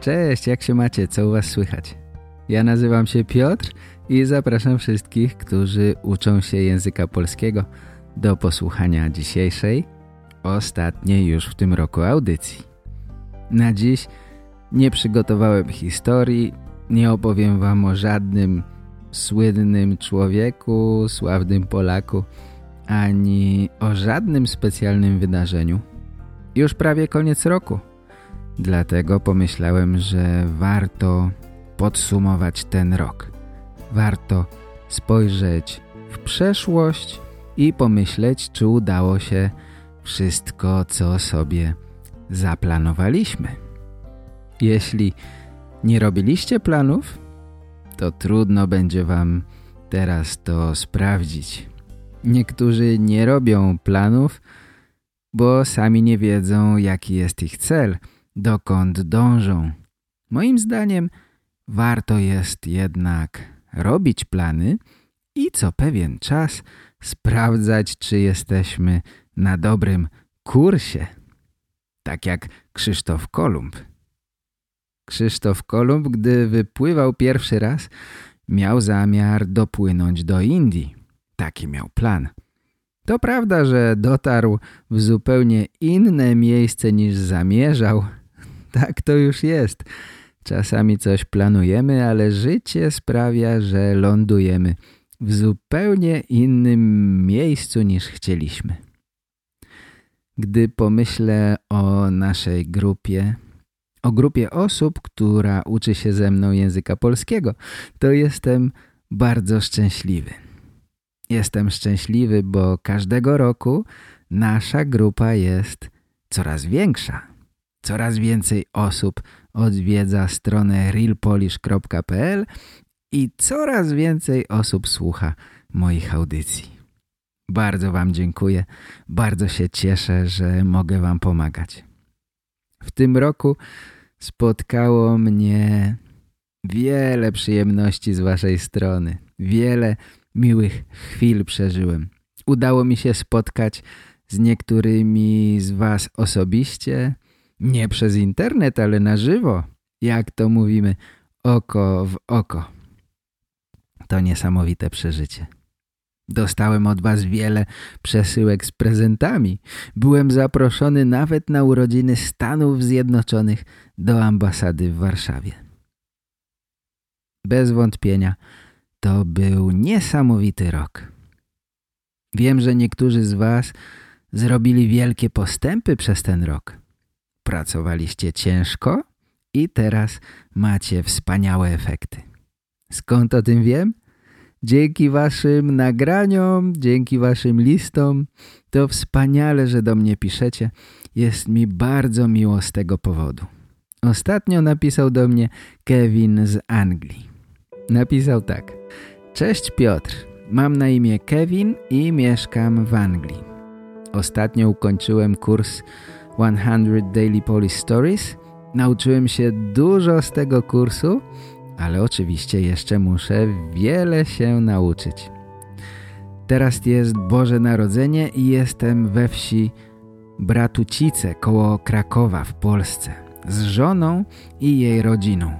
Cześć, jak się macie? Co u was słychać? Ja nazywam się Piotr i zapraszam wszystkich, którzy uczą się języka polskiego do posłuchania dzisiejszej, ostatniej już w tym roku audycji. Na dziś nie przygotowałem historii, nie opowiem wam o żadnym słynnym człowieku, sławnym Polaku, ani o żadnym specjalnym wydarzeniu. Już prawie koniec roku. Dlatego pomyślałem, że warto podsumować ten rok. Warto spojrzeć w przeszłość i pomyśleć, czy udało się wszystko, co sobie zaplanowaliśmy. Jeśli nie robiliście planów, to trudno będzie wam teraz to sprawdzić. Niektórzy nie robią planów, bo sami nie wiedzą, jaki jest ich cel, dokąd dążą. Moim zdaniem warto jest jednak robić plany i co pewien czas sprawdzać, czy jesteśmy na dobrym kursie. Tak jak Krzysztof Kolumb. Krzysztof Kolumb, gdy wypływał pierwszy raz, miał zamiar dopłynąć do Indii. Taki miał plan. To prawda, że dotarł w zupełnie inne miejsce niż zamierzał. Tak to już jest. Czasami coś planujemy, ale życie sprawia, że lądujemy w zupełnie innym miejscu niż chcieliśmy. Gdy pomyślę o naszej grupie, o grupie osób, która uczy się ze mną języka polskiego, to jestem bardzo szczęśliwy. Jestem szczęśliwy, bo każdego roku nasza grupa jest coraz większa. Coraz więcej osób odwiedza stronę realpolish.pl i coraz więcej osób słucha moich audycji. Bardzo Wam dziękuję, bardzo się cieszę, że mogę Wam pomagać. W tym roku spotkało mnie wiele przyjemności z Waszej strony. Wiele miłych chwil przeżyłem. Udało mi się spotkać z niektórymi z Was osobiście, nie przez internet, ale na żywo, jak to mówimy, oko w oko. To niesamowite przeżycie. Dostałem od was wiele przesyłek z prezentami. Byłem zaproszony nawet na urodziny Stanów Zjednoczonych do ambasady w Warszawie. Bez wątpienia to był niesamowity rok. Wiem, że niektórzy z was zrobili wielkie postępy przez ten rok. Pracowaliście ciężko i teraz macie wspaniałe efekty. Skąd o tym wiem? Dzięki waszym nagraniom, dzięki waszym listom. To wspaniale, że do mnie piszecie. Jest mi bardzo miło z tego powodu. Ostatnio napisał do mnie Kevin z Anglii. Napisał tak. Cześć Piotr, mam na imię Kevin i mieszkam w Anglii. Ostatnio ukończyłem kurs 100 Daily Polish Stories. Nauczyłem się dużo z tego kursu ale oczywiście jeszcze muszę wiele się nauczyć. Teraz jest Boże Narodzenie i jestem we wsi Bratucice koło Krakowa w Polsce z żoną i jej rodziną.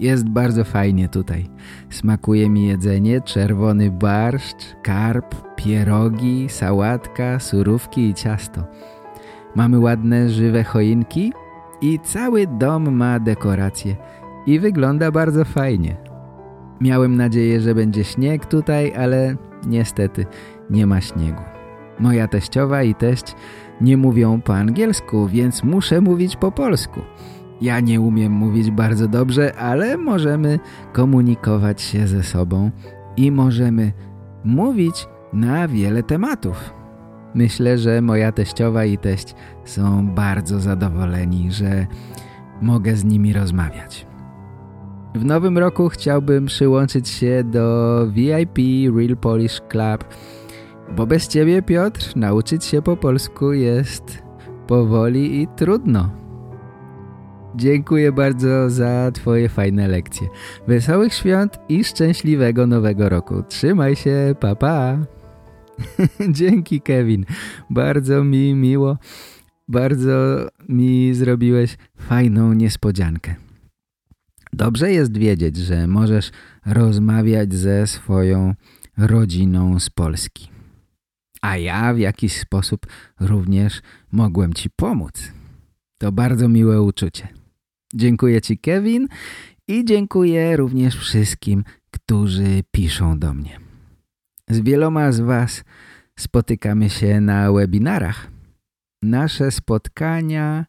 Jest bardzo fajnie tutaj. Smakuje mi jedzenie, czerwony barszcz, karp, pierogi, sałatka, surówki i ciasto. Mamy ładne, żywe choinki i cały dom ma dekoracje – i wygląda bardzo fajnie. Miałem nadzieję, że będzie śnieg tutaj, ale niestety nie ma śniegu. Moja teściowa i teść nie mówią po angielsku, więc muszę mówić po polsku. Ja nie umiem mówić bardzo dobrze, ale możemy komunikować się ze sobą i możemy mówić na wiele tematów. Myślę, że moja teściowa i teść są bardzo zadowoleni, że mogę z nimi rozmawiać. W nowym roku chciałbym przyłączyć się do VIP Real Polish Club, bo bez Ciebie, Piotr, nauczyć się po polsku jest powoli i trudno. Dziękuję bardzo za Twoje fajne lekcje. Wesołych świąt i szczęśliwego nowego roku. Trzymaj się, papa. Pa. Dzięki, Kevin. Bardzo mi miło. Bardzo mi zrobiłeś fajną niespodziankę. Dobrze jest wiedzieć, że możesz rozmawiać ze swoją rodziną z Polski. A ja w jakiś sposób również mogłem Ci pomóc. To bardzo miłe uczucie. Dziękuję Ci Kevin i dziękuję również wszystkim, którzy piszą do mnie. Z wieloma z Was spotykamy się na webinarach. Nasze spotkania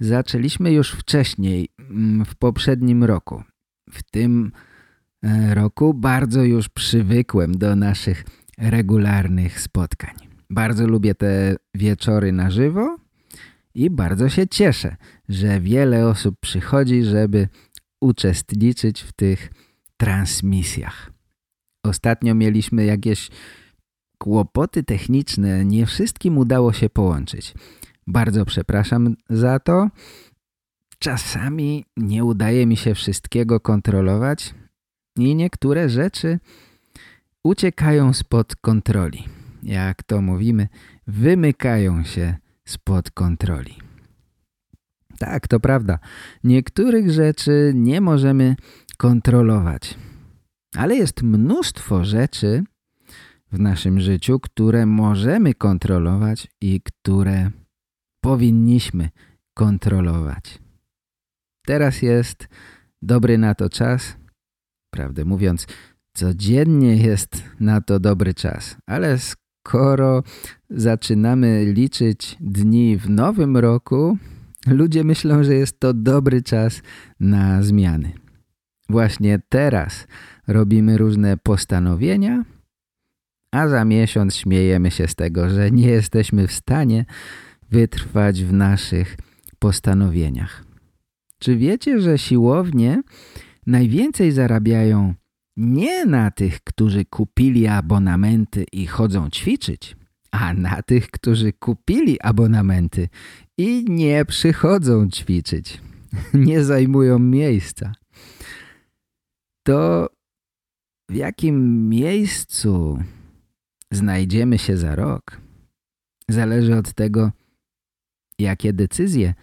zaczęliśmy już wcześniej, mm, w poprzednim roku. W tym e, roku bardzo już przywykłem do naszych regularnych spotkań. Bardzo lubię te wieczory na żywo i bardzo się cieszę, że wiele osób przychodzi, żeby uczestniczyć w tych transmisjach. Ostatnio mieliśmy jakieś kłopoty techniczne, nie wszystkim udało się połączyć. Bardzo przepraszam za to. Czasami nie udaje mi się wszystkiego kontrolować i niektóre rzeczy uciekają spod kontroli. Jak to mówimy, wymykają się spod kontroli. Tak, to prawda. Niektórych rzeczy nie możemy kontrolować. Ale jest mnóstwo rzeczy w naszym życiu, które możemy kontrolować i które powinniśmy kontrolować. Teraz jest dobry na to czas. Prawdę mówiąc, codziennie jest na to dobry czas. Ale skoro zaczynamy liczyć dni w nowym roku, ludzie myślą, że jest to dobry czas na zmiany. Właśnie teraz robimy różne postanowienia, a za miesiąc śmiejemy się z tego, że nie jesteśmy w stanie wytrwać w naszych postanowieniach. Czy wiecie, że siłownie najwięcej zarabiają nie na tych, którzy kupili abonamenty i chodzą ćwiczyć, a na tych, którzy kupili abonamenty i nie przychodzą ćwiczyć. Nie zajmują miejsca. To w jakim miejscu znajdziemy się za rok zależy od tego, jakie decyzje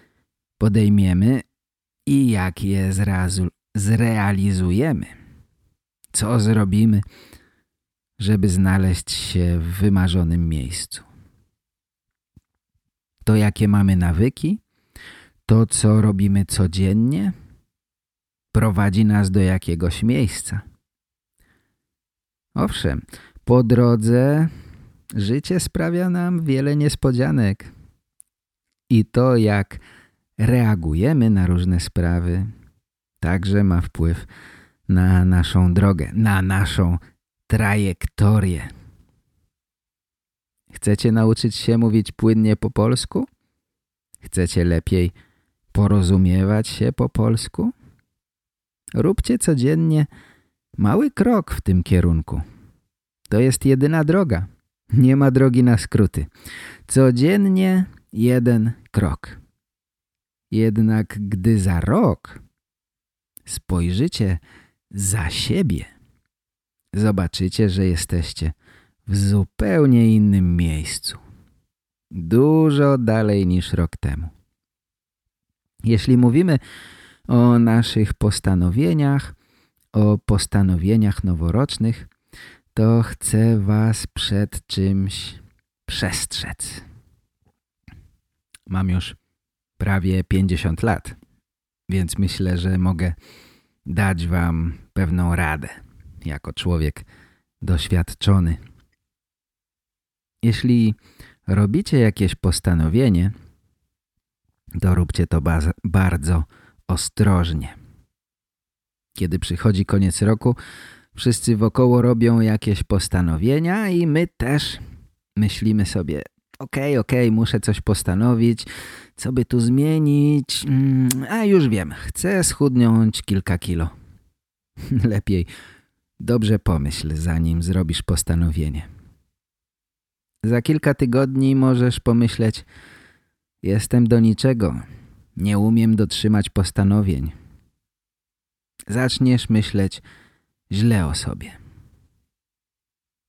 podejmiemy i jak je zrealizujemy. Co zrobimy, żeby znaleźć się w wymarzonym miejscu. To jakie mamy nawyki, to co robimy codziennie, prowadzi nas do jakiegoś miejsca. Owszem, po drodze życie sprawia nam wiele niespodzianek. I to, jak reagujemy na różne sprawy, także ma wpływ na naszą drogę, na naszą trajektorię. Chcecie nauczyć się mówić płynnie po polsku? Chcecie lepiej porozumiewać się po polsku? Róbcie codziennie mały krok w tym kierunku. To jest jedyna droga. Nie ma drogi na skróty. Codziennie jeden krok. Jednak gdy za rok spojrzycie za siebie, zobaczycie, że jesteście w zupełnie innym miejscu. Dużo dalej niż rok temu. Jeśli mówimy o naszych postanowieniach, o postanowieniach noworocznych, to chcę was przed czymś przestrzec. Mam już prawie 50 lat, więc myślę, że mogę dać wam pewną radę jako człowiek doświadczony. Jeśli robicie jakieś postanowienie, to róbcie to bardzo ostrożnie. Kiedy przychodzi koniec roku, wszyscy wokoło robią jakieś postanowienia i my też myślimy sobie okej, okay, okej, okay, muszę coś postanowić, co by tu zmienić, mm, a już wiem, chcę schudnąć kilka kilo. Lepiej dobrze pomyśl, zanim zrobisz postanowienie. Za kilka tygodni możesz pomyśleć Jestem do niczego. Nie umiem dotrzymać postanowień. Zaczniesz myśleć źle o sobie.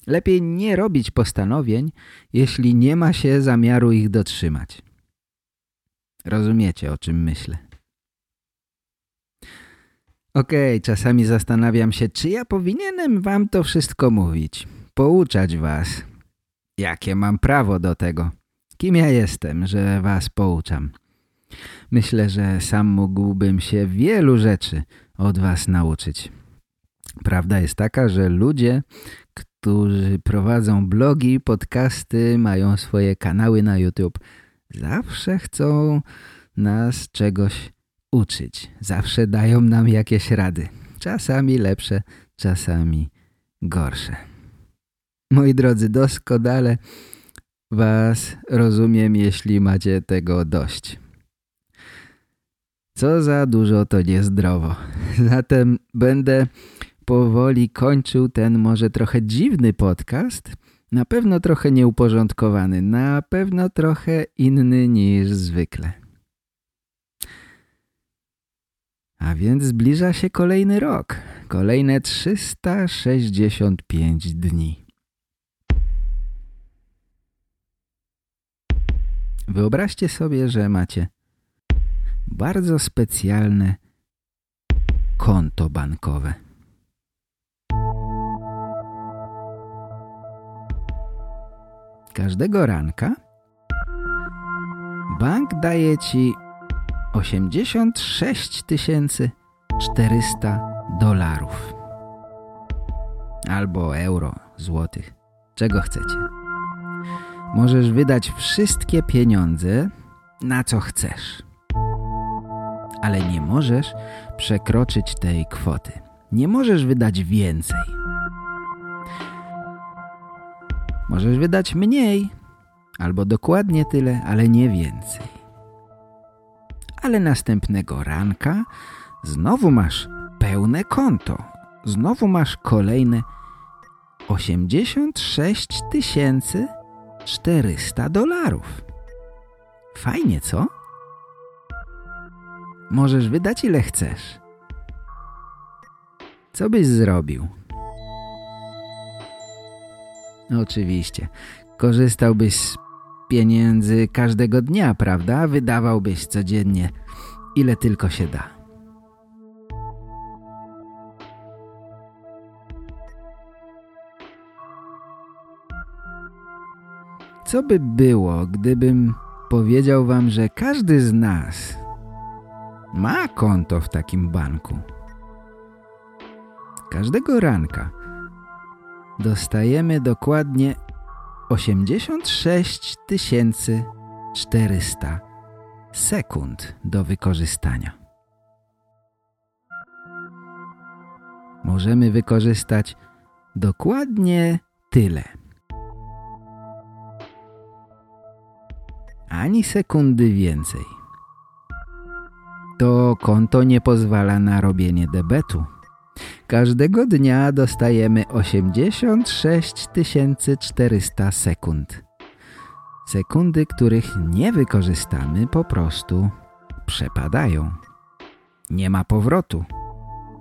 Lepiej nie robić postanowień, jeśli nie ma się zamiaru ich dotrzymać. Rozumiecie, o czym myślę. Okej, okay, czasami zastanawiam się, czy ja powinienem wam to wszystko mówić, pouczać was. Jakie mam prawo do tego? Kim ja jestem, że was pouczam? Myślę, że sam mógłbym się wielu rzeczy od was nauczyć. Prawda jest taka, że ludzie, którzy prowadzą blogi, podcasty, mają swoje kanały na YouTube, zawsze chcą nas czegoś uczyć. Zawsze dają nam jakieś rady. Czasami lepsze, czasami gorsze. Moi drodzy, doskonale was rozumiem, jeśli macie tego dość. Co za dużo to niezdrowo. Zatem będę powoli kończył ten może trochę dziwny podcast. Na pewno trochę nieuporządkowany, na pewno trochę inny niż zwykle. A więc zbliża się kolejny rok. Kolejne 365 dni. Wyobraźcie sobie, że macie bardzo specjalne konto bankowe. Każdego ranka bank daje ci 86 400 dolarów albo euro, złotych, czego chcecie. Możesz wydać wszystkie pieniądze, na co chcesz. Ale nie możesz przekroczyć tej kwoty. Nie możesz wydać więcej. Możesz wydać mniej, albo dokładnie tyle, ale nie więcej. Ale następnego ranka znowu masz pełne konto. Znowu masz kolejne 86 tysięcy 400 dolarów. Fajnie, co? Możesz wydać ile chcesz. Co byś zrobił? Oczywiście. Korzystałbyś z pieniędzy każdego dnia, prawda? Wydawałbyś codziennie ile tylko się da. Co by było, gdybym powiedział wam, że każdy z nas ma konto w takim banku? Każdego ranka dostajemy dokładnie 86 400 sekund do wykorzystania. Możemy wykorzystać dokładnie tyle – ani sekundy więcej. To konto nie pozwala na robienie debetu. Każdego dnia dostajemy 86 400 sekund. Sekundy, których nie wykorzystamy, po prostu przepadają. Nie ma powrotu.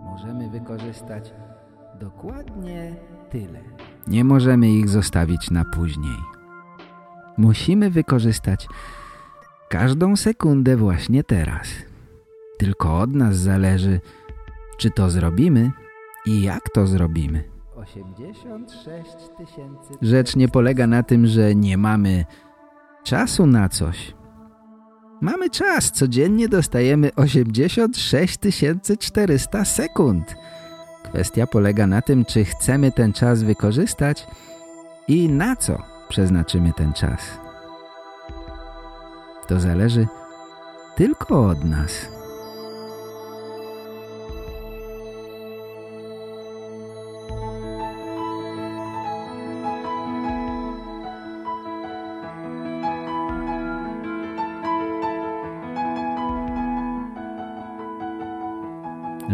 Możemy wykorzystać dokładnie tyle. Nie możemy ich zostawić na później. Musimy wykorzystać każdą sekundę właśnie teraz. Tylko od nas zależy, czy to zrobimy i jak to zrobimy. 86 tysięcy... Rzecz nie polega na tym, że nie mamy czasu na coś. Mamy czas. Codziennie dostajemy 86 400 sekund. Kwestia polega na tym, czy chcemy ten czas wykorzystać i na co przeznaczymy ten czas. To zależy tylko od nas.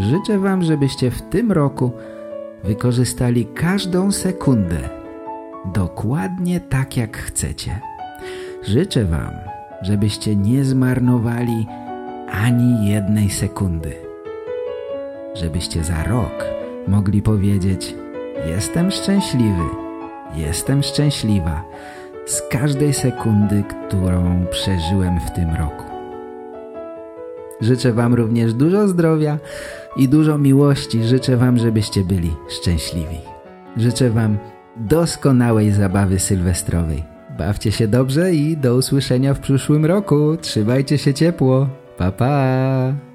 Życzę Wam, żebyście w tym roku wykorzystali każdą sekundę dokładnie tak jak chcecie. Życzę Wam, żebyście nie zmarnowali ani jednej sekundy. Żebyście za rok mogli powiedzieć jestem szczęśliwy, jestem szczęśliwa z każdej sekundy, którą przeżyłem w tym roku. Życzę Wam również dużo zdrowia i dużo miłości. Życzę Wam, żebyście byli szczęśliwi. Życzę Wam doskonałej zabawy sylwestrowej. Bawcie się dobrze i do usłyszenia w przyszłym roku. Trzymajcie się ciepło. Pa, pa!